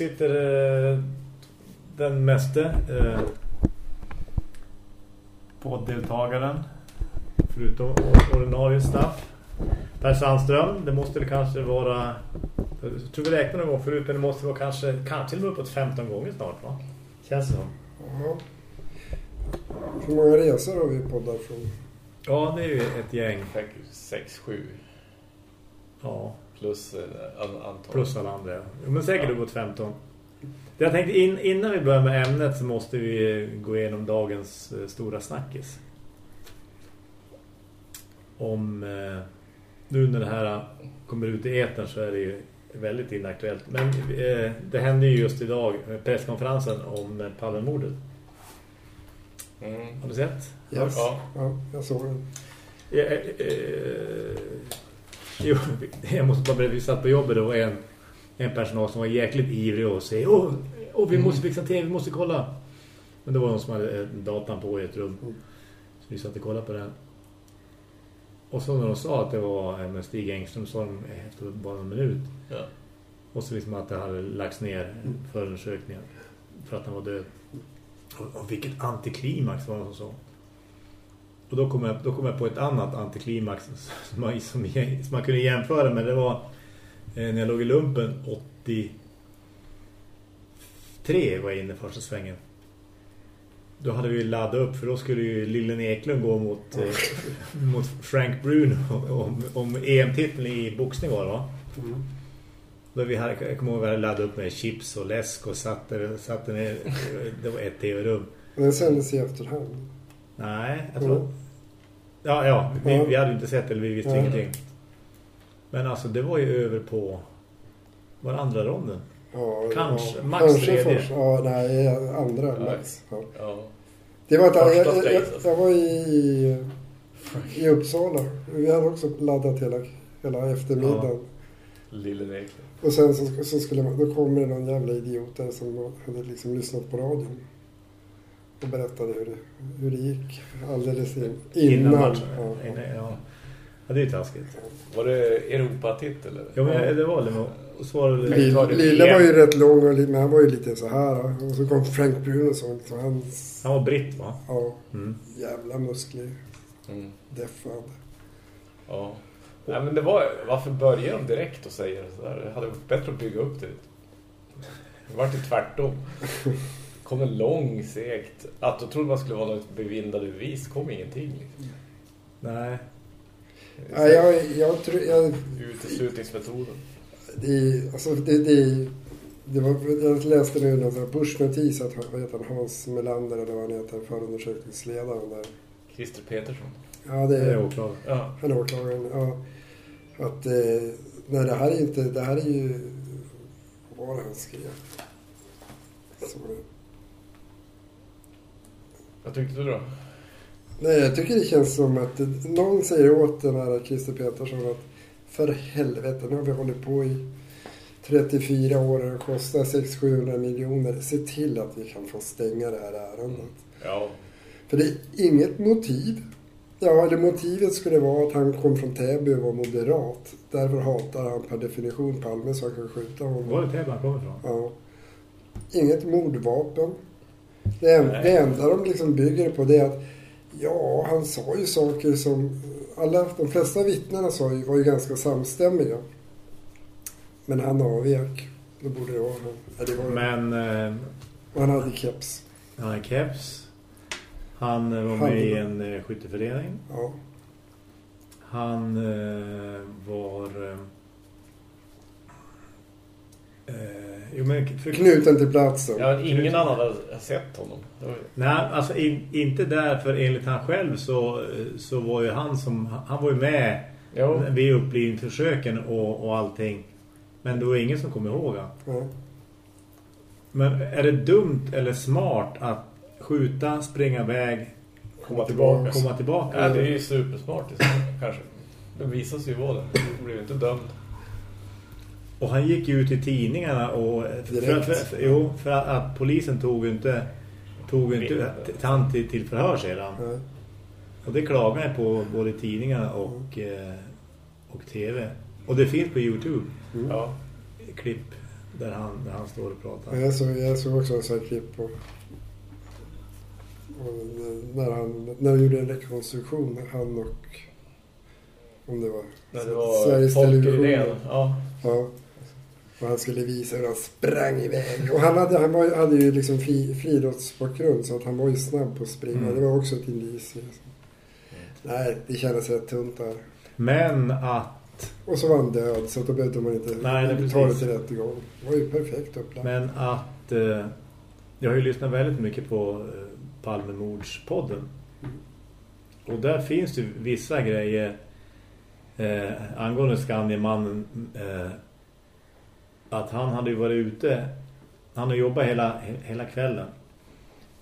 sitter eh, den meste eh, podddeltagaren förutom ordinarie staff. Per Sandström, det måste det kanske vara jag tror vi räknar någon gång förut men det måste vara kanske, kanske till och med uppåt 15 gånger snart va? Känns det som. Ja. Hur många resor har vi poddar från? Ja, det är ju ett gäng. Säkert 6-7 Ja, plus eh, an- antal. plus alla andra. ja. Men säkert Ja. uppåt 15. Det Jag tänkte in, innan vi börjar med ämnet så måste vi eh, gå igenom dagens eh, stora snackis. Om nu när det här kommer ut i etern så är det ju väldigt inaktuellt. Men eh, det hände ju just idag presskonferensen om Palmemordet. Mm. Har du sett? Yes. Ja. Ja, jag såg den. Ja, eh, eh, jo, jag måste bara berätta, vi satt på jobbet och en, en personal som var jäkligt ivrig och säger Åh, åh vi måste fixa till, vi måste kolla. Men det var någon som hade eh, datan på i ett rum. Mm. Så vi satt och kollade på den. Och så när de sa att det var eh, med Stig Engström så sa de eh, efter bara en minut. Ja. Och så liksom att det hade lagts ner förundersökningen för att han var död. Och, och vilket antiklimax var det som sa. Och då kom, jag, då kom jag på ett annat antiklimax som man, som, som man kunde jämföra med. Det var eh, när jag låg i lumpen 83 var jag inne första svängen. Då hade vi laddat upp för då skulle ju Lillen Eklund gå mot, eh, mot Frank Bruno om, om EM-titeln i boxning var det va? Mm. Då vi hade, jag kommer ihåg att vi laddat upp med chips och läsk och satte, satte ner, det var ett tv-rum. Men den sändes i efterhand. Nej, jag tror... Mm. Ja, ja vi, vi hade inte sett eller vi visste Ja. ingenting. Men alltså det var ju över på... Var andra ronden? Ja, Kanske. Ja, Max kanske tredje. först. Ja, nej, andra Ja. max. Ja. Ja. Det var ett, jag, jag, jag, alltså. jag var i, i Uppsala. Vi hade också laddat hela, hela eftermiddagen. Lille. Och sen så, så skulle man, då kommer det någon jävla idiot där som hade liksom lyssnat på radion. Och berättade hur det, hur det gick alldeles in, innan. matchen. Ja, Innan, ja. ja, det är ju taskigt. Var det Europatitel eller? Ja, men det var det. Och så var det... Lille, Lille var ju rätt lång, och, men han var ju lite så här. Och så kom Frank Bruno som liksom, han, Han var britt va? ja, Mm. jävla muskler. Mm. Deffad. Ja. Nej, men det var, varför börjar de direkt och säger så där? Det hade varit bättre att bygga upp det. Det var ju tvärtom. kom en lång segt. Att då trodde man skulle vara något bevindade bevis. kom ingenting. Liksom. Nej. Ja, jag, jag tror... Jag, Uteslutningsmetoden. det, alltså, det, det, det var, jag läste nu här pushnotis att heter han, Hans Melander eller vad han heter, förundersökningsledaren där. Christer Petersson. Ja, det Det är är åklagare. Ja. han är åklagaren. Ja, att eh, nej, det här är inte, det här är ju, vad var det han skrev? Så, Vad tyckte du då? nej, jag tycker det känns som att det, någon säger åt den här Christer Petersson att för helvete, nu har vi hållit på i 34 år och det kostar 600-700 miljoner. Se till att vi kan få stänga det här ärendet. Ja. För det är inget motiv. Ja, eller motivet skulle vara att han kom från Täby och var moderat. Därför hatar han per definition Palme så han kan skjuta Var honom. det Täby han kom ifrån? Ja. Inget mordvapen. Det, en, Nej. det enda de liksom bygger på det är att ja, han sa ju saker som alla, de flesta vittnena sa ju, var ju ganska samstämmiga. Men han avvek. Då borde det vara han. Det var, Men eh, han hade keps. han hade keps. Han eh, var Han- med i en eh, skytteförening. Ja. Han eh, var... Eh, jo, men för, Knuten till platsen. ja ingen annan hade sett honom. Var, Nej, alltså in, inte där för enligt han själv så, så var ju han som... Han var ju med jo. vid upplivningsförsöken och, och allting. Men det var ingen som kom ihåg han. Ja. Men är det dumt eller smart att skjuta, springa iväg, Komma tillbaka. komma tillbaka? Ja, det är ju supersmart kanske. Det visar sig ju vara det. Blev ju inte dömd. Och han gick ju ut i tidningarna och för, för, för, jo, för att, att polisen tog inte tog inte han till, till förhör sedan. Ja. Och det klagade jag på både tidningarna och, eh, och tv. Och det finns på Youtube. Mm. Ja. Klipp där han, där han står och pratar. Ja, Jag såg, jag såg också en sån här klipp på... När han, när de gjorde en rekonstruktion, han och... Om det var... När det var Sveriges Television. Ja. Ja. Och han skulle visa hur han sprang iväg. Och han hade, han var, hade ju liksom fri, friidrottsbakgrund så att han var ju snabb på att springa. Mm. Det var också ett indicium. Nej, det kändes rätt tunt där. Men att, Och så var han död så då behövde man inte Nej, det ta det till rättegång. Det var ju perfekt upplagt. men att eh, jag har ju lyssnat väldigt mycket på eh, Palmemordspodden. Och där finns det vissa grejer eh, angående Skandiamannen eh, att han hade ju varit ute han har jobbat hela, he- hela kvällen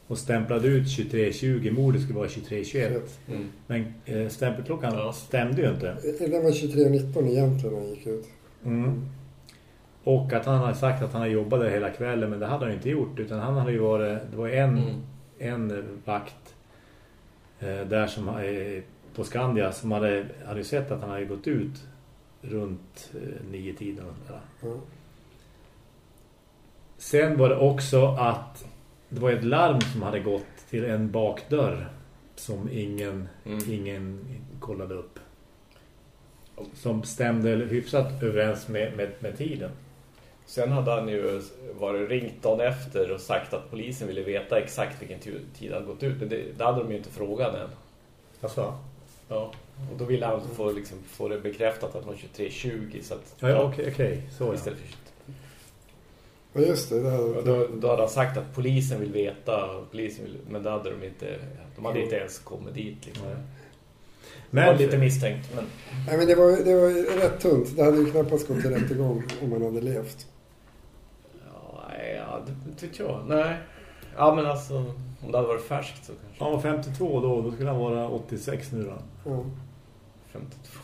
och stämplade ut 23.20 mordet skulle vara 23.21 Mm. men eh, stämpelklockan Ja. stämde ju inte Det var 23.19 egentligen när han gick ut. Mm. Och att han hade sagt att han hade jobbat där hela kvällen men det hade han inte gjort utan han hade ju varit, det var en, Mm. en vakt eh, där som eh, på Skandia som hade, hade sett att han hade gått ut runt eh, nio tiden. och sådär. Ja. Sen var det också att det var ett larm som hade gått till en bakdörr som ingen, Mm. ingen kollade upp. Som stämde hyfsat överens med, med, med tiden. Sen hade han ju varit ringt dagen efter och sagt att polisen ville veta exakt vilken tid han gått ut. Men det, det hade de ju inte frågat än. Alltså, Ja. Och då ville han få, liksom, få det bekräftat att det var 23.20 så att... ja, ja okej, okej, så ja. Istället för Ja, just det. det hade, då, då hade han sagt att polisen vill veta, polisen vill, men det hade de inte, de hade inte ens kommit dit. Liksom. Nej. Men, det var lite misstänkt, men nej, men det, var, det var ju rätt tunt. Det hade ju knappast gått till rättegång om han hade levt. ja, det vet jag. Nej. Ja, men alltså, om det hade varit färskt så kanske. han var 52 då, då skulle han vara 86 nu då. Ja. 52.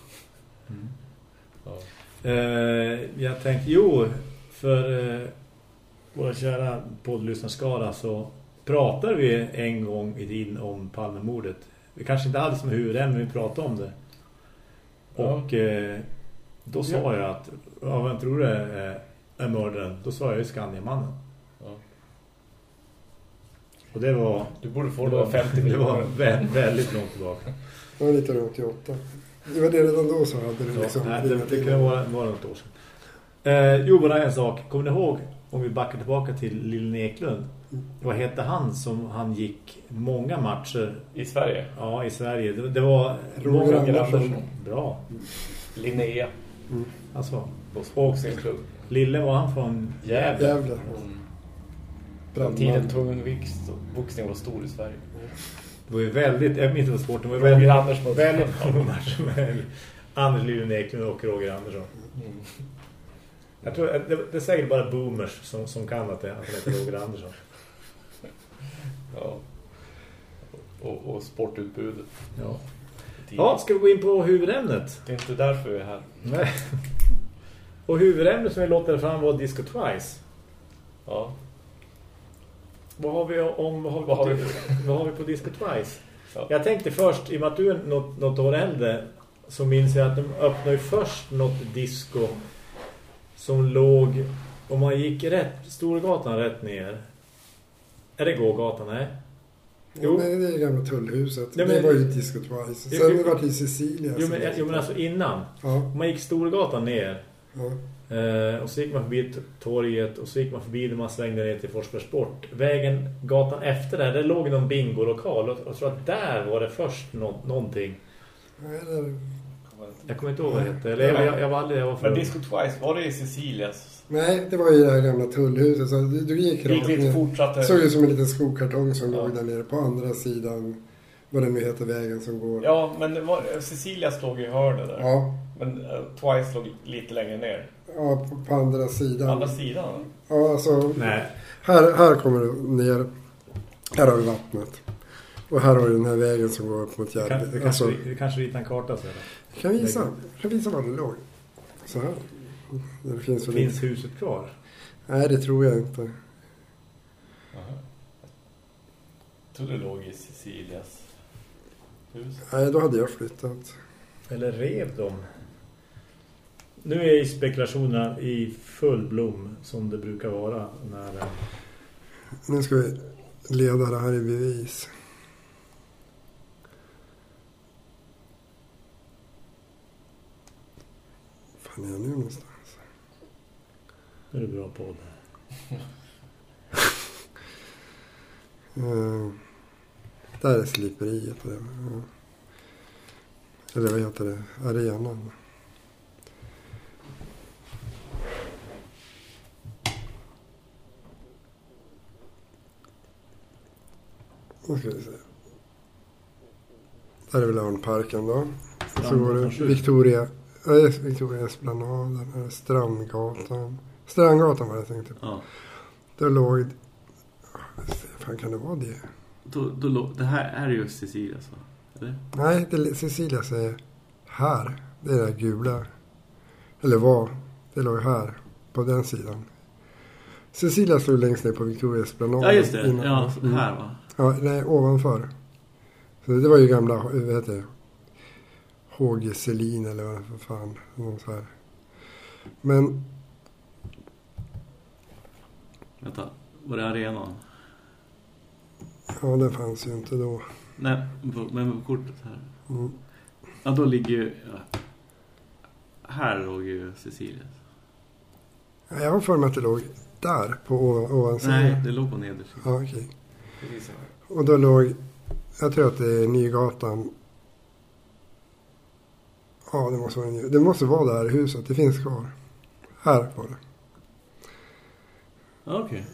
Mm. Ja. Eh, jag tänkte, jo, för eh, våra kära poddlyssnarskara så pratade vi en gång i tiden om Palmemordet. Vi kanske inte hade som huvudämne, men vi pratade om det. Ja. Och eh, då sa jag att, ja, vem tror du är, är mördaren? Då sa jag ju Skandiamannen. Ja. Och det var, Du borde få det var, var 50 det var miljoner. vä- väldigt långt tillbaka. Det var 1988. Det var det redan då så hade det Ja, liksom... nej, det, det kan vara, vara något år sedan. Eh, jo, bara en sak. Kommer ni ihåg, om vi backar tillbaka till Lille Eklund. Mm. Vad hette han som han gick många matcher I Sverige. ja, i Sverige? Det, det var Roger Andersson. Bra. Linnea. Mm. Alltså, Boxningsklubb. Lille var han från Gävle. Jävlar. Mm. Tiden tungviktsboxning var stor i Sverige. Det var ju väldigt, jag minns inte sporten var. Roger Väldigt, Andersson var väldigt många matcher med Anders Lille Eklund och Roger Andersson. Mm. Jag tror, det, det är säkert bara boomers som, som kan att det att han heter Roger Andersson. Ja. Och, och sportutbudet. Ja. Ja, ska vi gå in på huvudämnet? Det är inte därför vi är här. Nej. Och huvudämnet som vi låter fram var Disco Twice. Ja. Vad har vi om vad har vi, Vad har vi? vad har vi på Disco Twice? Ja. Jag tänkte först, i och med att du är något, något år äldre så minns jag att de öppnade ju först något disco som låg, om man gick rätt, Storgatan rätt ner. Är det gågatan? Nej. Jo. Jo. Nej, det är gamla tullhuset. Nej, men- det var ju Disco Twice. Jo, Sen jo. var det i Sicilia. Jo men, jo men alltså innan. Ja, man gick Storgatan ner ja. Eh, och så gick man förbi torget och så gick man förbi när man svängde ner till Forsberg Sport. Vägen, gatan efter där, där låg någon bingolokal och jag tror att där var det först nå någonting. Nej, det, Jag kommer inte ihåg vad det hette. Eller jag, jag, jag var aldrig, jag var för Men Disco Twice, var det i Sicilias? nej, det var ju det här gamla tullhuset. Så du, du gick rakt ner. fortsatte. såg ut som en liten skokartong som Ja. låg där nere på andra sidan. Vad det nu heter vägen som går. Ja, men var, Sicilias låg i hörnet där. Ja, Men uh, Twice låg lite längre ner. ja på, på andra sidan. Andra sidan. Ja, alltså. Nej, Här, här kommer du ner. Här har du vattnet. Och här har du den här vägen som går upp mot det, kan, det, Järby. kanske, Alltså, det kanske ritar en karta så jag kan visa. Jag kan visa var det låg. Så här. Det finns Finns huset kvar? Nej, det tror jag inte. Aha. Jag trodde det låg i Sicilias hus. Nej, då hade jag flyttat. Eller rev de? nu är spekulationerna i full blom som det brukar vara när... Nu ska vi leda det här i bevis. Fan är jag nu någonstans? Nu är det bra podd. Eh, där är sliperiet. på det. Ja. Eller vad heter det? Arenan. Nu ska vi se. Där är väl Örnparken då. Så går det. Victoria, Victoria Esplanaden, här är Strandgatan. Strandgatan var det jag tänkte på. Ja. Där låg... Fan kan det vara det? Då, då, lå- det här är ju Cecilias va? Eller? Nej, det Cecilia säger här. Det är det där gula. Eller var. Det låg här. På den sidan. Cecilia stod längst ner på Victoria Esplanad. Ja just det. innan- Ja, Mm. här va? Ja, nej, ovanför. Så det var ju gamla, vad heter det? HG Selin eller vad för fan. Någon så här. Men Vänta. Var det arenan? ja, den fanns ju inte då. Nej, men på kortet här. Mm. Ja, då ligger ju... Ja. Här låg ju Cecilias. Jag har för mig att det låg där på ovan, ovansidan. Nej, det låg på nedersidan. Ja, okej. Här. Och då låg, jag tror att det är Nygatan. Ja, det måste vara Ny- Det måste vara det här huset. Det finns kvar. Här var det. Ja, Okej.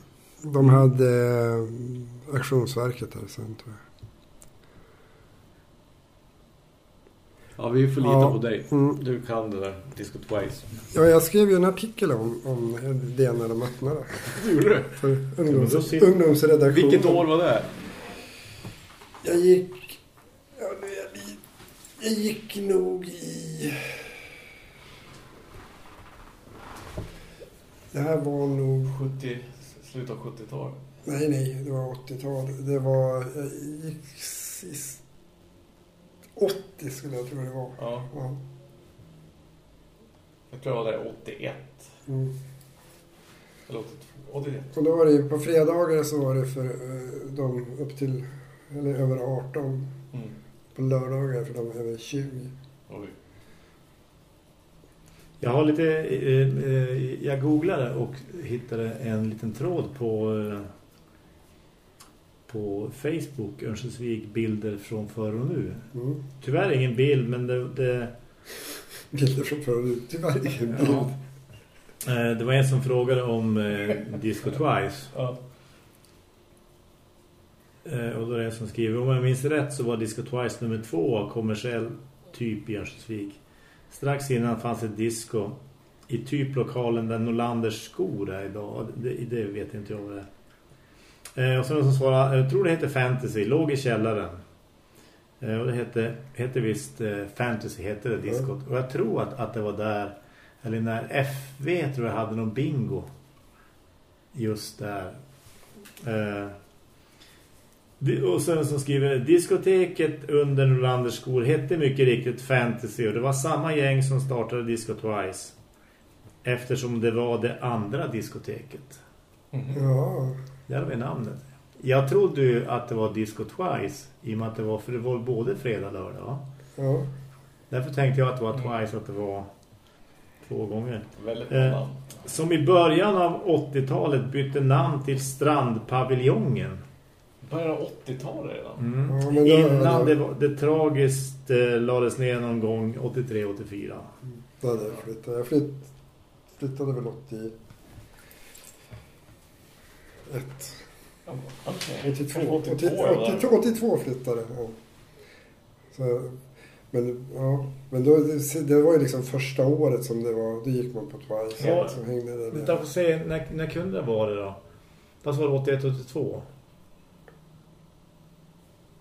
De hade eh, auktionsverket här sen tror jag. Ja, vi får lita Ja. på dig. Mm. Du kan det där. Disco Twice. Ja, jag skrev ju en artikel om, om det när de öppnade. Det gjorde du? För ungdoms, sitter- ungdomsredaktionen. Vilket år var det? Jag gick... Ja, jag, gick nog i... Det här var nog... 70, slutet av 70-talet. Nej, nej, det var 80-tal. Det var... Jag gick sist... 80 skulle jag tro det var. Ja, Ja. jag tror det var där 81. Mm. Eller 82. 81. Och då var det på fredagar så var det för eh, de upp till... Eller över 18. Mm. På lördagar för de över 20. Oj. Jag har lite... Eh, eh, jag googlade och hittade en liten tråd på... Eh, på Facebook, Örnsköldsvik, bilder från förr och nu. Mm. Tyvärr ingen bild, men det... det Bilder från förut. Tyvärr ingen bild. Ja. Eh, Det var en som frågade om eh, Disco Twice. Ja. Eh, och då är det en som skriver Om jag minns rätt så var Disco Twice nummer två av kommersiell typ i Örnsköldsvik. Strax innan fanns ett disco i typ lokalen där Norlanders skor är idag. Det, det vet inte jag vad det är. Eh, Och så någon som svarar, jag tror det heter Fantasy, låg i källaren. Eh, Och det hette, hette visst eh, Fantasy, hette det diskot. Och jag tror att, att det var där, eller när FV tror jag hade någon bingo. Just där. Eh, och sen som skriver diskoteket under Norlanders skor hette mycket riktigt Fantasy och det var samma gäng som startade Disco Twice. Eftersom det var det andra diskoteket. Ja. Där har vi namnet. Jag trodde ju att det var Disco Twice i och med att det var, för det var både fredag och lördag va? Ja. Därför tänkte jag att det var Twice att det var två gånger. Väldigt Eh. Som i början av 80-talet bytte namn till Strandpaviljongen. Början av 80-talet redan. Mm. Ja, men då- Innan det, var, det tragiskt eh, lades ner någon gång 83-84. Då hade jag flyttat. Jag flytt, flyttade väl 81. Ja, Okej. 82. Kanske 82, 82, ja, 82, 82 flyttade ja. Så, men ja, men då, det, det var ju liksom första året som det var. Då gick man på Twice. Ja. Så hängde det där. får se, när, när kunde det vara det då? Vad var det 81-82?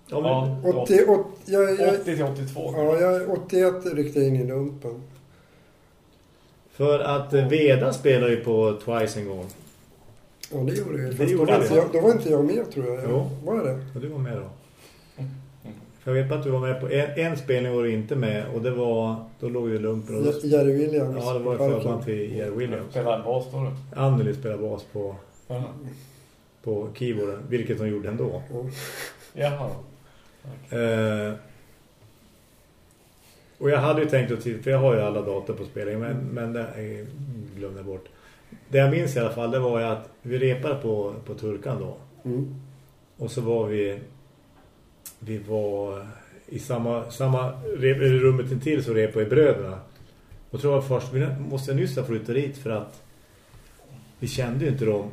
Ja, men, Ja, 80, 80, jag, jag, 80 till 82. ja, jag, 81 ryckte jag in i lumpen. För att eh, Veda spelade ju på Twice en gång. Ja, det gjorde. Det Fast gjorde då, var det. inte jag, då var inte jag med tror jag. Jo. Var jag det? Och du var med då. Mm. Jag vet att du var med på en, en spelning var du inte med och det var, då låg ju lumpen och då, Jerry Williams. Ja, det var förband till Jerry Williams. Spelar en bas då? då? Anneli spelade bas på, Jaha. på keyboarden, vilket hon gjorde ändå. Jaha. Eh, och jag hade ju tänkt att titta, för jag har ju alla dator på spelningen, men, men det eh, glömde jag bort. Det jag minns i alla fall, det var ju att vi repade på, på Turkan då. Mm. Och så var vi vi var i samma, samma rummet intill så repade i bröderna. Och tror jag först, vi måste nyss ha flyttat dit för att vi kände ju inte dem.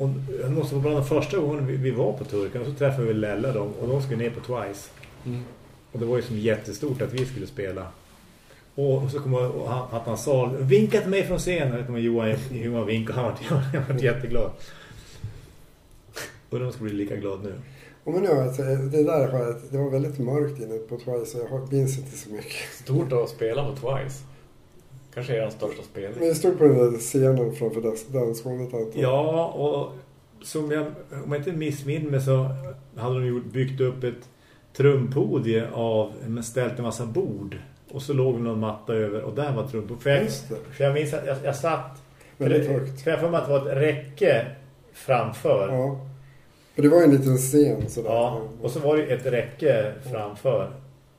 Och det måste vara bland de första gången vi, vi var på Turkan och så träffade vi Lella dem och de skulle ner på Twice. Mm. Och det var ju som jättestort att vi skulle spela. Och så kom jag, och han, att han sa vinka till mig från scenen. Jag vet inte Johan, Johan vinkade. Han var, han var jätteglad. Och de ska bli lika glad nu. Och men nu, alltså, det där jag, det var väldigt mörkt inne på Twice så jag har- minns inte så mycket. Stort att spela på Twice. Kanske är den största Men spelningen. vi stod på den där scenen framför dans- dansgolvet. antar. Ja, och som jag, om jag inte missminner mig så hade de byggt upp ett trumpodie av, men ställt en massa bord. Och så låg någon matta över och där var trumpodiet. För jag, för jag minns att jag, jag satt, för, Väldigt det, högt. för jag får mig att det var ett räcke framför. Ja. För det var en liten scen sådär. Ja, och så var det ett räcke framför.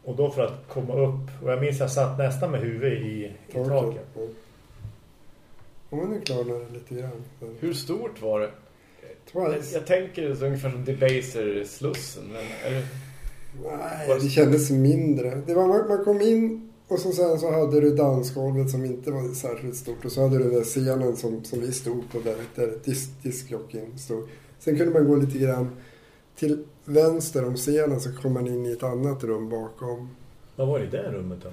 Och då för att komma upp. Och jag minns att jag satt nästan med huvudet i, i taket. Ja. Ja, men nu klarnar det lite grann. Hur stort var det? Twice? Jag tänker det är ungefär som Debaser-slussen. Men det... Nej, det kändes mindre. Det var, man, man kom in och så sen så hade du dansgolvet som inte var särskilt stort. Och så hade du den där scenen som, som vi stod på där, där dis, diskjockeyn stod. Sen kunde man gå lite grann till vänster om scenen så kom man in i ett annat rum bakom. Vad var det i det rummet då?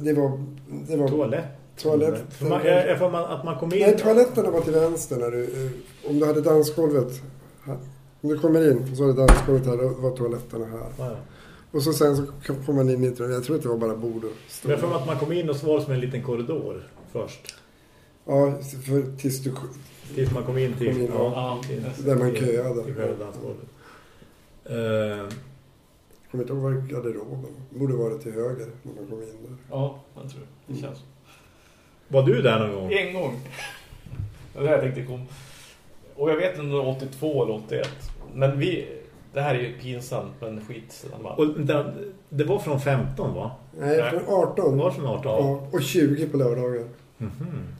Det var... Det var Toalett? Toalett. För man, jag, får man, att man kom in... Nej, toaletterna var till vänster när du... eh, Om du hade dansgolvet... Här. Om du kommer in och så har du dansgolvet här, då var toaletterna här. Ja, ja. Och så sen så kom man in i ett rum. Jag tror att det var bara bord och Men jag stolar. att man kom in och så var det som en liten korridor först. Ja, för tills du... Tills man kom in till... Kom in, ja. till- Där man köade. Till själva dansgolvet. Eh, Jag kommer inte ihåg var garderoben Borde vara till höger när man kom in där. Ja, jag tror det. Det känns var du där någon gång? En gång. Det var det jag tänkte kom. Och jag vet inte om det var 82 eller 81. Men vi... Det här är ju pinsamt, men skitsamma. Och det, det var från 15 va? Nej, Nej. från Det 18. var från 18? Ja, och 20 på lördagar. Mhm. Så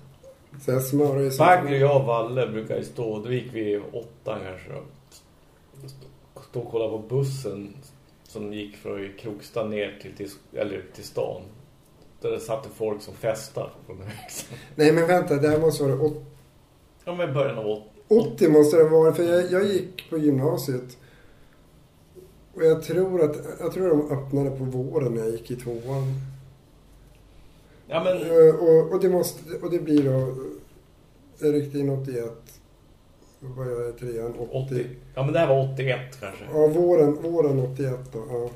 jag smörar ju. Bagger, jag och Valle brukar ju stå, då gick vi åttan kanske då. Stå- och kolla på bussen som gick från Krokstad ner till, till, eller till stan. Där det satt folk som festade på den här växeln. Nej men vänta, det här måste vara åt- Ja, men början av åt. 80 måste det vara. För jag, jag gick på gymnasiet. Och jag tror att jag tror de öppnade på våren när jag gick i tvåan. Ja, men... Eh, Och, och, det, måste, och det blir då... In 81. Vad jag i trean? 80. 80. Ja, men det här var 81 kanske. Ja, våren, våren 81 då. Ja.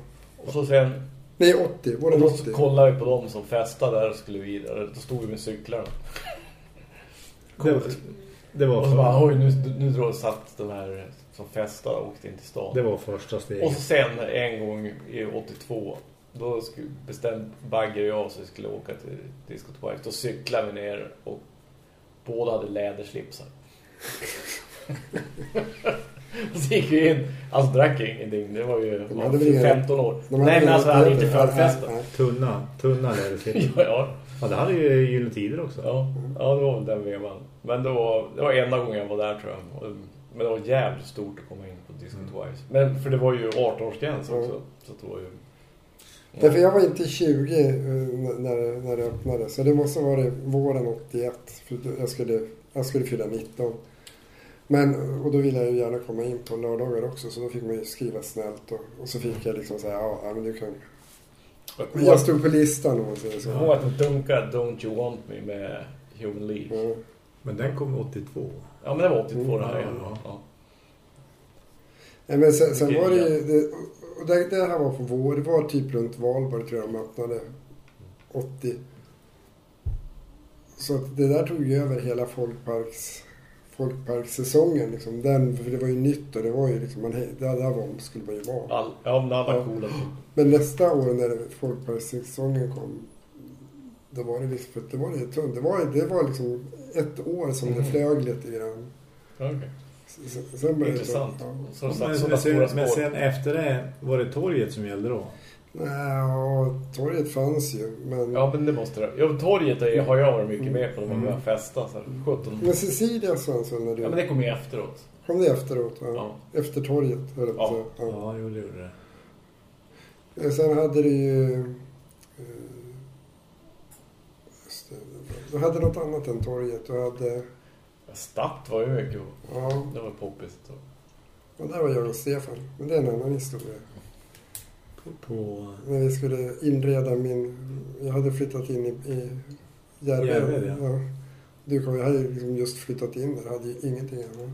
Och så sen... Nej, 80. Och Våren då 80. kollade vi på dem som festade där och skulle vidare. Då stod vi med cyklarna. Det, det, var Och så bara, oj, nu, nu drar satt de här som festade och åkte in till stan. det var första Och steget. så sen en gång i 82 då skulle bestämde Bagger och jag så vi skulle åka till Disco Twice. Då cyklade vi ner och båda hade läderslipsar. så gick vi in. Alltså drack ingenting. Det var ju De inga- 15 år. Nej men alltså hade inte förfestat. Tunna, tunna läderslipsar. Ja, ja. Ja, det hade ju Gyllene Tider också. Ja, ja, det var väl den vevan. Men det var, det var enda gången jag var där tror jag. Men det var jävligt stort att komma in på Disco Mm. Twice. Men för det var ju 18-årsgräns också. Så det var ju... Därför jag var inte 20 eh, när, när det öppnade. Så det måste vara våren 81. För jag skulle, jag skulle fylla 19. Men, och då ville jag ju gärna komma in på lördagar också. Så då fick man ju skriva snällt. Och, och så fick jag liksom säga ja, ja men du kan... Men jag stod på listan om man säger så. att de dunkade Don't You Want Me med Human League. Ja. Men den kom 82. Ja, men det var 82 det här Mm, ja. Ja. Nej, men sen, sen var det ju... Det, och det, det här var på vår. Det var typ runt valborg tror jag de öppnade. 80. Så att det där tog ju över hela folkparks, folkparkssäsongen. Liksom. Den, för det var ju nytt och det var ju liksom, man, det där var, skulle man ju vara. All, ja, men alla Ja. coola. Men nästa år när folkparkssäsongen kom, då var det liksom, för det var det tunt. Det var, det var liksom ett år som det Mm. flög lite grann. Okej. Sen, det- Intressant. Ja. Så Men, satt men, sådana sen, stora men sen efter det var det torget som gällde då. Ja, torget fanns ju. Men, Ja, men det måste det. Ja, torget är, har jag varit mycket med på när man Mm. har festat. Så här, 17. men Cecilia Svensson, när du, Ja, men det kom ju efteråt. kom det efteråt? Ja. Ja. Efter torget? höll Ja. säga. ja. Ja, jo, det gjorde det. Eh, Sen hade du ju... eh, Du hade något annat än torget. Du hade... Stadt var ju mycket. Ja, Det var poppis. Så. och där var jag och Stefan. Men det är en annan historia. På, på När vi skulle inreda min... Jag hade flyttat in i, i Järved. Ja. ja. Du kom, jag hade liksom just flyttat in där. hade ju ingenting hemma.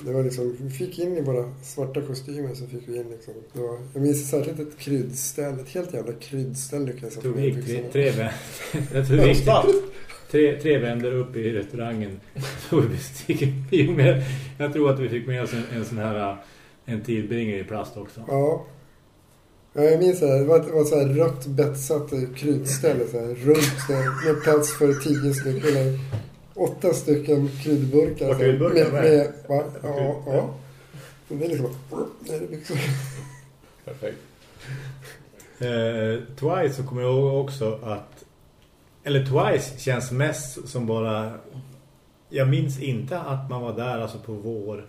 Det var liksom, vi fick in i våra svarta kostymer så fick vi in liksom. Det var, jag minns särskilt ett kryddställ. Ett helt jävla kryddställ lyckades jag tog få vi med gick tre, tre, vä- jag tror vi gick tre, tre vänder upp i restaurangen. Så vi men jag tror att vi fick med oss en, en sån här en tillbringare i plast också. Ja. ja jag minns det. här. Det var, det var så här rött betsat kryddställe. Så här, runt så här, med plats för tio stycken. Eller åtta stycken kryddburkar. Här, kryddburkar med? med? Va? Ja, ja. Men det är liksom... Nej, det är liksom Perfekt. Eh, Twice så kommer jag ihåg också att eller Twice känns mest som bara jag minns inte att man var där alltså på vår.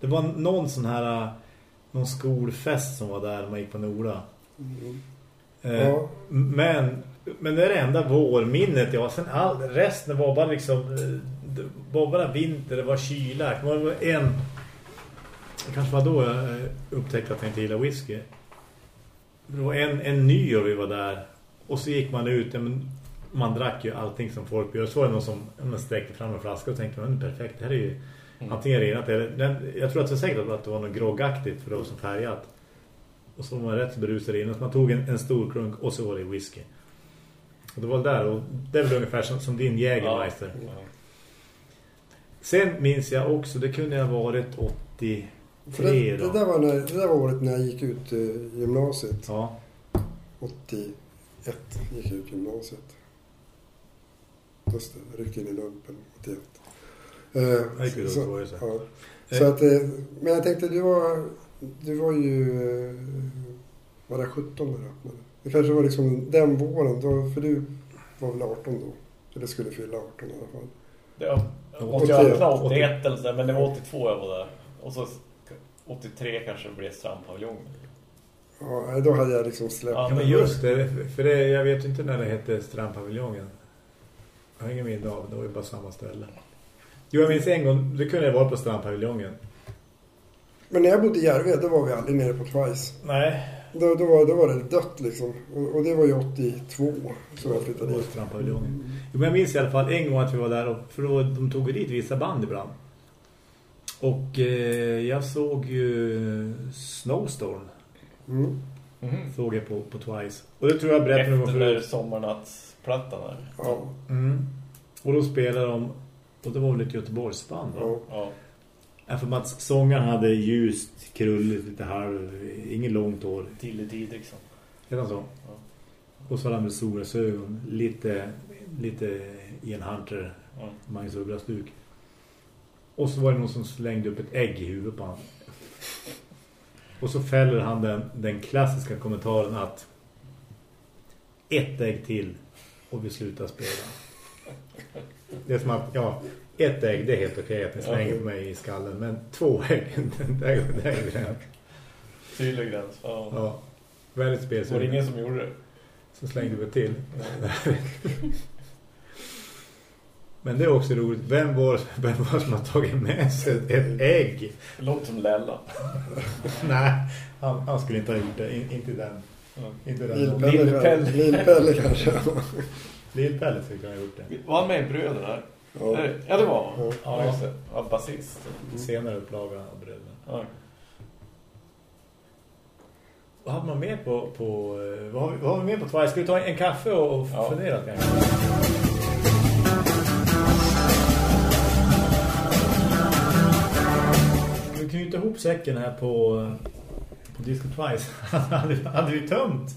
Det var någon sån här någon skolfest som var där när man gick på Nora. Mm. Eh, Ja. Men men det är det enda vårminnet jag. Sen all, resten var bara liksom eh, det var bara vinter, det var kyla. Det var en det kanske var då jag eh, upptäckte att jag inte gillar whisky. Det var en, en nyår vi var där. Och så gick man ut. Men man drack ju allting som folk gör. Så var det någon som man sträckte fram en flaska och tänkte men perfekt, det här är ju Mm. antingen renat eller... Den, jag tror att det var säkert att det var något groggaktigt för det var så färgat. Och så var man rätt så berusad innan. Så man tog en, en stor klunk och så var det whisky. Och det var där och det är väl ungefär som, som din Jägermeister. Ja. Sen minns jag också, det kunde ha varit 83 För det, då. det, där var när, det där var året när jag gick ut eh, gymnasiet. Ja, 81 gick jag ut gymnasiet. Just det, ryckte in i lumpen 81. Eh, så- så. Ja. Så att, eh, men jag tänkte, du var, du var ju, eh, var det 17 när du öppnade? Det kanske var liksom den våren, då, för du var väl 18 då? Eller skulle fylla 18 i alla fall. Ja, jag måste ju öppna 81 eller sådär, men det var 82 jag var där. Och så 83 kanske blev strandpaviljongen. Ja, då hade jag liksom släppt. Ja, Ja, men just det, för det, jag vet inte när det hette Strandpaviljongen. Jag har ingen minne av, det var ju bara samma ställe. Jo, jag minns en gång, det kunde jag vara på Strandpaviljongen. Men när jag bodde i Järved, då var vi aldrig nere på Twice. Nej, Då, då, var, då var det dött liksom. Och, och det var ju 82 som jag flyttade dit. Strandpaviljongen. Jo, men jag minns i alla fall en gång att vi var där, och, för då, de tog dit vissa band ibland. Och eh, jag såg ju Snowstorm, Mm. Mhm. såg jag på, på Twice. Och det tror jag berättade någon gång Efter förut. Sommarnattsplattan där. Ja, Mm. Och då spelade de, och det var väl ett Göteborgsband va? ja. Ja. Ja, för Mats sångaren hade ljust, krulligt, lite halv, ingen långt hår. Till tid liksom. Heter han så? Ja. Och så hade han med solglasögon, lite, lite Ian Hunter, Ja. Magnus Uggla-stuk. Och så var det någon som slängde upp ett ägg i huvudet på honom. Och så fäller han den, den klassiska kommentaren att ett ägg till och vi slutar spela. Det är som att, ja, ett ägg det är helt okej att ni slänger på mig i skallen. Men två ägg, det är det är gräns. Tydlig gräns. Ja. Ja, väldigt Det var spelsugen. ingen som gjorde det. Så slängde vi till. Men det är också roligt. Vem var, vem var som har tagit med sig ett, ett ägg? Det låter som Lella. Nej, han, han skulle inte ha gjort det. In, inte den. Ja. Inte den. Lill-Pelle Lill-Pelle. kanske. Lill-Pelle kanske. Lill-Pelle kunna ha gjort det. Var han med i Bröder här? Ja. Ja, det var han. Ja. Ja, just det. Ja, basist. Senare upplaga av bröderna. Ja. Vad hade man med på... på eh, vad, har vi, vad har vi med på Twice? Ska vi ta en kaffe och, och Ja. fundera kanske? knyta ihop säcken här på, på Disco Twice. hade, hade vi tömt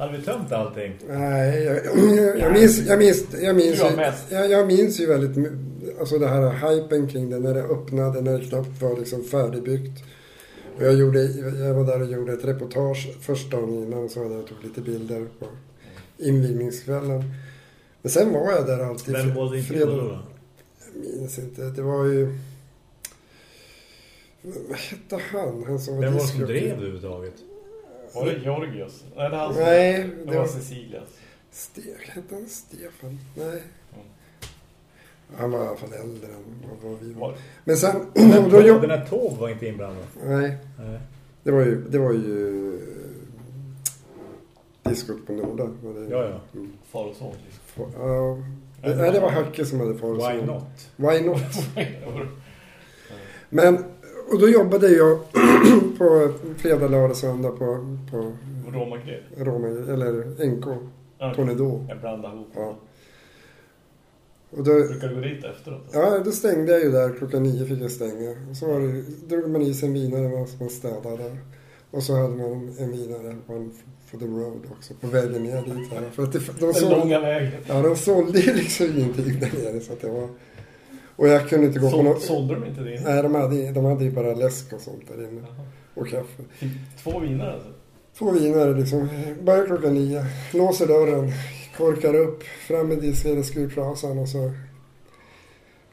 hade vi tömt allting? Nej, jag, jag, jag minns, jag minns, jag minns, jag, jag minns ju väldigt alltså det här hypen kring det när det öppnade, när det knappt var liksom färdigbyggt. Och jag, gjorde, jag var där och gjorde ett reportage första dagen innan så var jag tog lite bilder på invigningskvällen. Men sen var jag där alltid. Vem var det då? då? Jag minns inte. Det var ju... Vad hette han? Han som var Vem var det som discjockey. drev det överhuvudtaget? Var det Georgios? Nej, det, är han som- Nej, det var var... Cecilias. Ste hette han Stefan? Nej. Mm. Han var i alla fall äldre än vad- vi var. Var, Men sen... Den, Och då den här tåg var inte inblandad. Nej, Nej. det var ju... Det var ju... eh, Diskot på Norda. var det- Ja, ja. Mm. far och son liksom. Få- Ja. Det, nej, det var Hacke som hade far och Why son. not? Why not? Men... Och då jobbade jag på fredag, lördag, söndag på, på Romagrej. Roma, eller NK, Ja, Tornedå. Jag blandade ihop. Ja. Och då, Brukar du gå dit efteråt? Ja, då stängde jag ju där. Klockan nio fick jag stänga. Och så var det, drog man i sig en vinare medan man städade. Och så hade man en vinare one for the road också. På vägen ner dit. Här. För att det, de, Den sålde, långa vägen. ja, de sålde ju liksom ingenting där nere. Så att det var, och jag kunde inte gå på Så, något... sålde de inte det? Nej, de hade, de hade ju bara läsk och sånt där inne. Jaha. Och kaffe. Två viner alltså? Två vinare liksom. Börjar klockan nio. Låser dörren. Korkar upp. Fram med diskade skurtrasan och så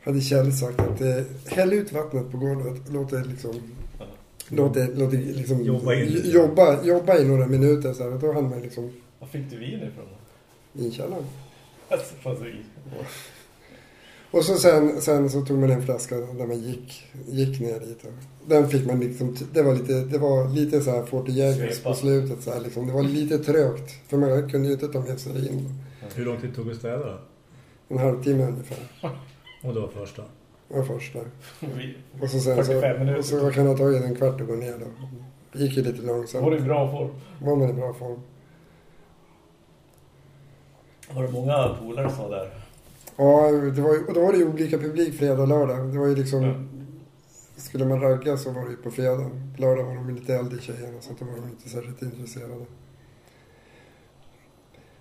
hade Kjell sagt att eh, häll ut vattnet på golvet. Låt det liksom Ja. Låt det, låt det liksom Jobba in jobba, jobba i några minuter så här. Då hann man liksom Var fick du vin ifrån då? i källaren. Alltså. Och så sen, sen så tog man en flaska där man gick, gick ner dit. och Den fick man liksom, det var lite, det var lite så här Forty Jägers på slutet så här liksom. Det var lite trögt. För man kunde ju inte ta med sig in. Hur lång tid tog det att städa då? En halvtimme ungefär. Och det var första. var första. Och så sen så, 45 minuter. och så kan det ha tagit en kvart att gå ner då. Det gick ju lite Var långsamt. det i bra form? Var man i bra form. Var det många polare som var där? Ja, det var ju, och då var det ju olika publik fredag och lördag. Det var ju liksom... Ja. Skulle man ragga så var det ju på fredag. Lördag var de lite äldre tjejerna så då var de inte särskilt intresserade.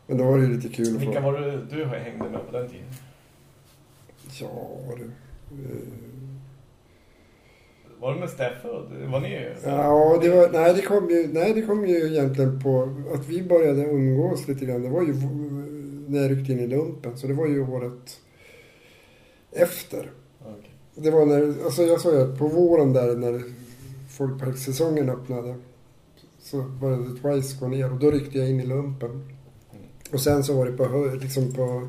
Men då var det ju lite kul Vilka var det du hängde med på den tiden? Ja, du. eh, Var det med Steffe? Var ni... Ja, det var... Nej det, kom ju, nej, det kom ju egentligen på att vi började umgås lite grann. Det var ju när jag ryckte in i lumpen. Så det var ju året efter. Okej. Det var när, alltså jag sa ju att på våren där när folkparkssäsongen öppnade så började Twice gå ner och då ryckte jag in i lumpen. Och sen så var det på, liksom på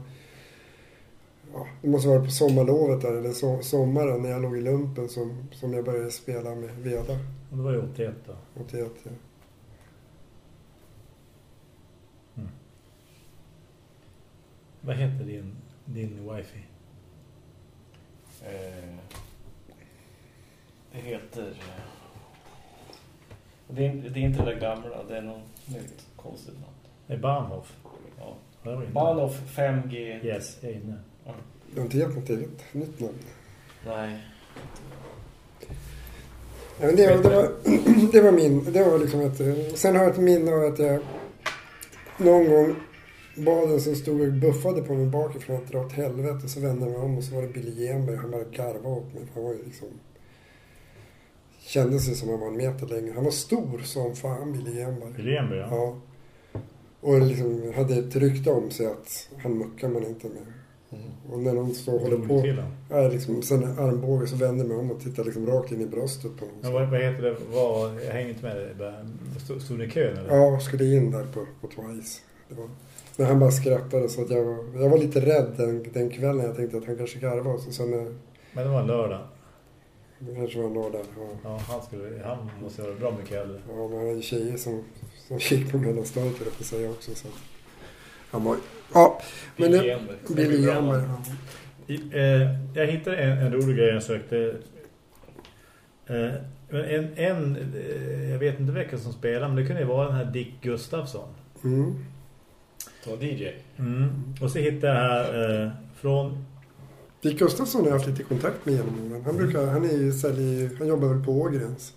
ja, det måste vara på sommarlovet där eller so sommaren när jag låg i lumpen som, som jag började spela med Veda. Och det var ju 81 då. 81, ja. Vad heter din, din wifi? Eh, det heter... eh, Det är, inte- det är inte det gamla, det är något nytt konstigt namn. Det är Bahnhof. Ja. Ja. Banoff 5G. Yes, jag är inne. Det har inte gett något eget nytt namn. Nej. Ja, men det, var- det, var, det var min, det var liksom ett, eh, sen har jag ett minne av att jag någon gång bad en som stod och buffade på mig bakifrån dra åt helvete. Så vände jag mig om och så var det Billy Genberg. Han bara garvade åt mig. Han var ju liksom... Kände sig som han var en meter längre. Han var stor som fan, Billy Genberg. Helene, ja. Ja. Och liksom hade ett rykte om sig att han muckar man inte med. Och när de står och håller på. Ja, liksom, sen armbåge så vänder jag mig om och tittar liksom rakt in i bröstet på någon. Men vad, vad heter det? Vad, jag hänger inte med dig. Stod, stod ni i kön eller? Ja, skulle in där på, på Twice. Det var, men han bara skrattade så att jag var, jag var lite rädd den, den kvällen. Jag tänkte att han kanske garvade och så sen när Men det var en lördag. det kanske var en lördag. Ja, Ja, han, skulle, han måste vara bra mycket äldre. ja men han hade tjejer som, som gick på mellanstadiet höll jag på att säga också. Så. Han var, ja, men Billy. Det Billy. Genberg. Ja. I, eh, jag hittade en, en rolig grej jag sökte. Eh, men en, en eh, jag vet inte vilka som spelar, men det kunde ju vara den här Dick Gustafsson. Mm. Så DJ. Mm. Och så hittade jag här eh, från... Dick Gustafsson har jag haft lite kontakt med genom åren. Han, brukar, han, är ju, säljer, han jobbar väl på Ågrens.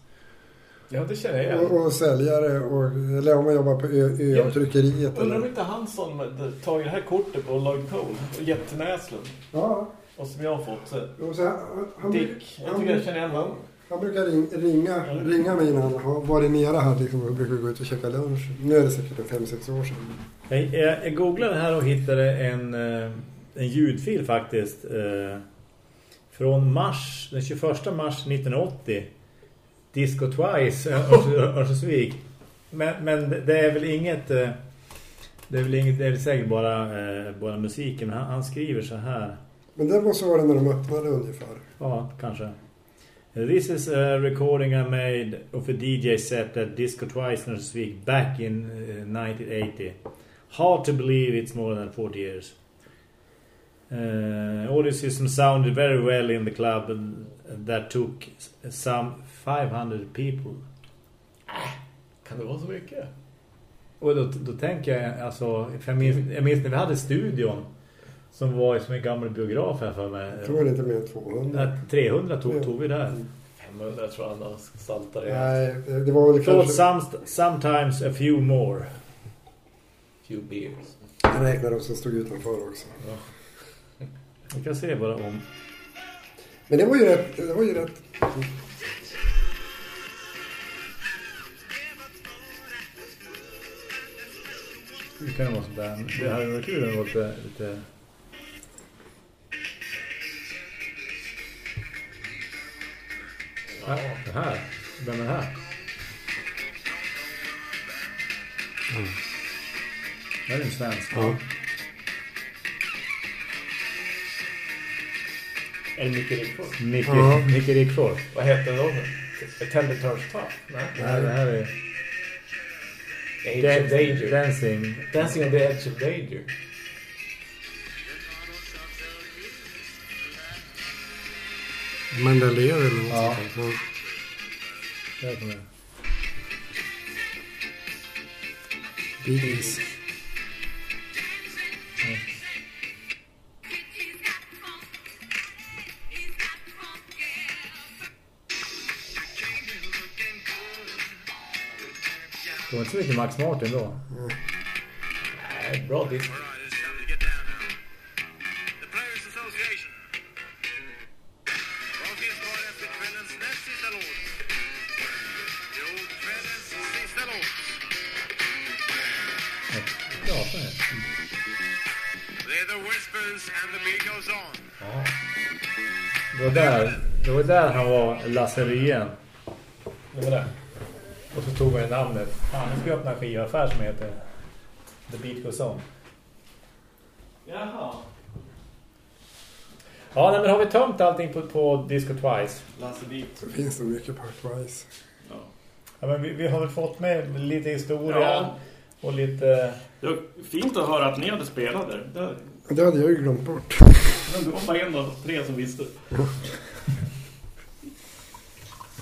Ja, det känner jag Och, igen. och säljare, och, eller om man jobbar på Ö- Ja, Ö-tryckeriet. Undrar om inte han som tagit det här kortet på Lloyd Cole, Jättenäslund, Ja, och som jag har fått. Så och så han, han, Dick, jag han- tycker jag känner igen honom. Han brukar ring, ringa, ringa mig när han har varit nere här liksom, och brukar gå ut och käka lunch. Nu är det säkert fem sex år sedan. Jag, jag, jag googlade här och hittade en, eh, en ljudfil faktiskt. eh, Från mars, den 21 mars 1980. Disco Twice, eh, Örnsköldsvik. Men, men det är väl inget... eh, Det är väl inget, det är säkert bara, eh, bara musiken. Men han, han skriver så här. Men det måste vara när de öppnade ungefär. Ja, kanske. This is a recording I made of a DJ set at Disco Twice in Örnsköldsvik back in uh, 1980. Hard to believe it's more than 40 years. Uh, audio system sounded very well in the club and that took some 500 people. Kan det vara så mycket? Och då, då tänker jag, alltså, jag minns, jag minns när vi hade studion som var som en gammal biograf här för mig. Jag tror inte mer än 200. Att 300 tog, tog vi där. 500 tror jag han det. Nej, det var väl kanske... some, sometimes a few more. Few beers. Jag räknar de som stod utanför också. Vi kan se bara om... Men det var ju rätt... Det var ju rätt... Det kan vara sådär. Det hade varit kul om det var lite... lite... Ja, det här. Vem är det här? Det här är en svensk. Ja. Är det Micke Rickfors? Micke, Ja. Micke Rickfors. Vad heter det då? Attended Turns Tough? Nej. Det här, det här är... Age of Danger. Dancing. Dancing on the Edge of Danger. Mandalay eller något Ja. sånt där. Där kommer det. Var inte så mycket Max Martin då. Nej, bra disco. Där han var Lasse Ryen. Det var det. Och så tog jag namnet. Fan, nu ska jag öppna en skivaffär som heter The Beat Goes On. Jaha. Ja, nej, men har vi tömt allting på, på Disco Twice? Lasse Beat. Det finns så mycket på Twice. Ja, men vi, vi har väl fått med lite historia Ja. och lite... Det var fint att höra att ni hade spelat där. Det, Det hade jag ju glömt bort. men du var bara en av tre som visste.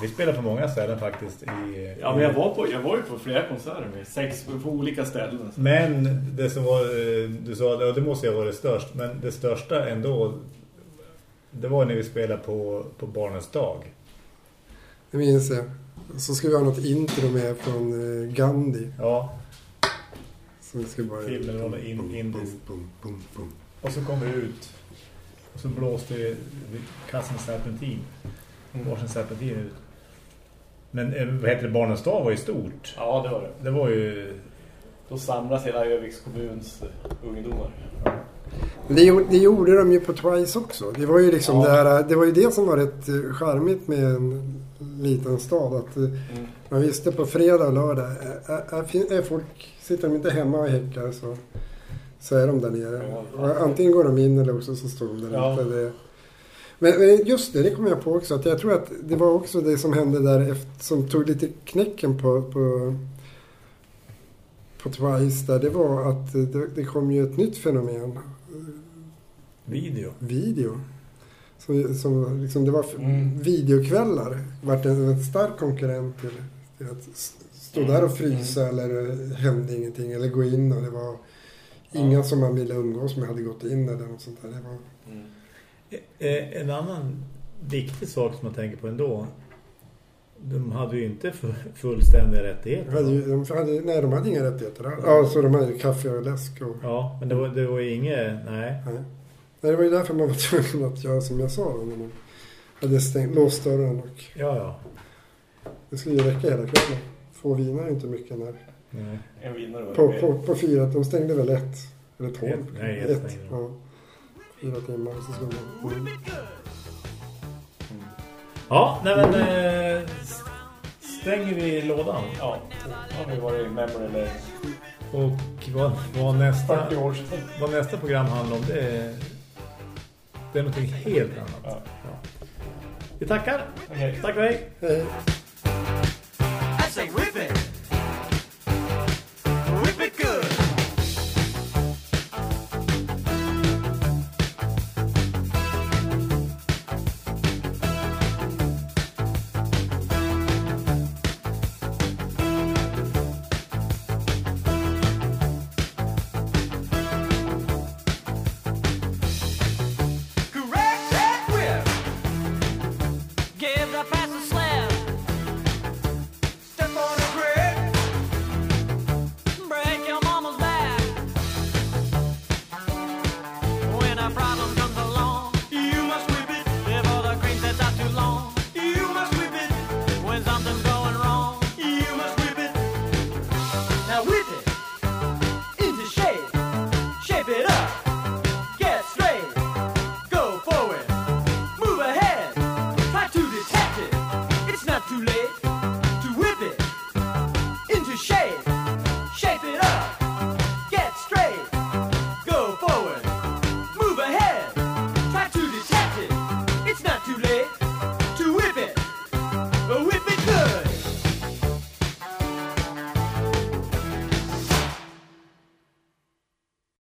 Vi spelar på många ställen faktiskt. I, Ja, men jag var, på, jag var ju på flera konserter med sex på olika ställen. Men det som var, eh, du sa, ja, det måste ju ha varit störst, men det största ändå, det var när vi spelade på, på Barnens dag. Det minns jag. Så ska vi ha något intro med från eh, Gandhi. Ja, Så vi ska bara... Filmen var in- Bum, indisk. bum, bum, bum. och så kom vi ut och så blåste vi kassen serpentin. Varsin serpentin ut. Men eh, vad heter det, Barnens dag var ju stort. Ja, det var det. Det var ju... Då samlas hela Öviks kommuns eh, ungdomar. Men det, gjorde- det gjorde de ju på Twice också. Det var ju liksom Ja. det här, Det var ju det som var rätt eh, charmigt med en liten stad. Att Mm. man visste på fredag och lördag. Är, är, folk, sitter de inte hemma och häckar så, så är de där nere. Ja. Antingen går de in eller också så står de där Ja. ute. Men, men just det, det kommer jag på också. Att jag tror att det var också det som hände där efter, som tog lite knäcken på, på, på Twice. Där, det var att det, det kom ju ett nytt fenomen. Video. Video. Som, som liksom, det var Mm. videokvällar. Vart en, en stark konkurrent till, till att stå där och frysa eller eh, hände ingenting. Eller gå in och det var inga som man ville umgås med hade gått in eller något sånt där. Det var, Mm. En annan viktig sak som man tänker på ändå. De hade ju inte fu- fullständiga De rättigheter. hade, de hade, nej, de hade inga rättigheter. Ja, så de hade kaffe och läsk och... Ja, men det var, det var ju inget... Nej. Nej. Nej, det var ju därför man var tvungen att göra som jag sa man hade stängt, låst dörren och Ja, ja. det skulle ju räcka hela kvällen. Två viner är inte mycket när. Nej. En vinnare var På, på, på fyra, de stängde väl ett eller tolv? Ett, nej, ett stängde de. ja. Fyra timmar så skulle man... Mm. Ja, nej men... Eh, stänger vi lådan. Ja, har vi varit i memory lane. Och vad, vad, nästa, 40 år sedan. vad nästa program handlar om, det är... Det är någonting helt annat. Ja. Ja. Vi tackar. Okej. Tack och hej. Hej. I say whip it.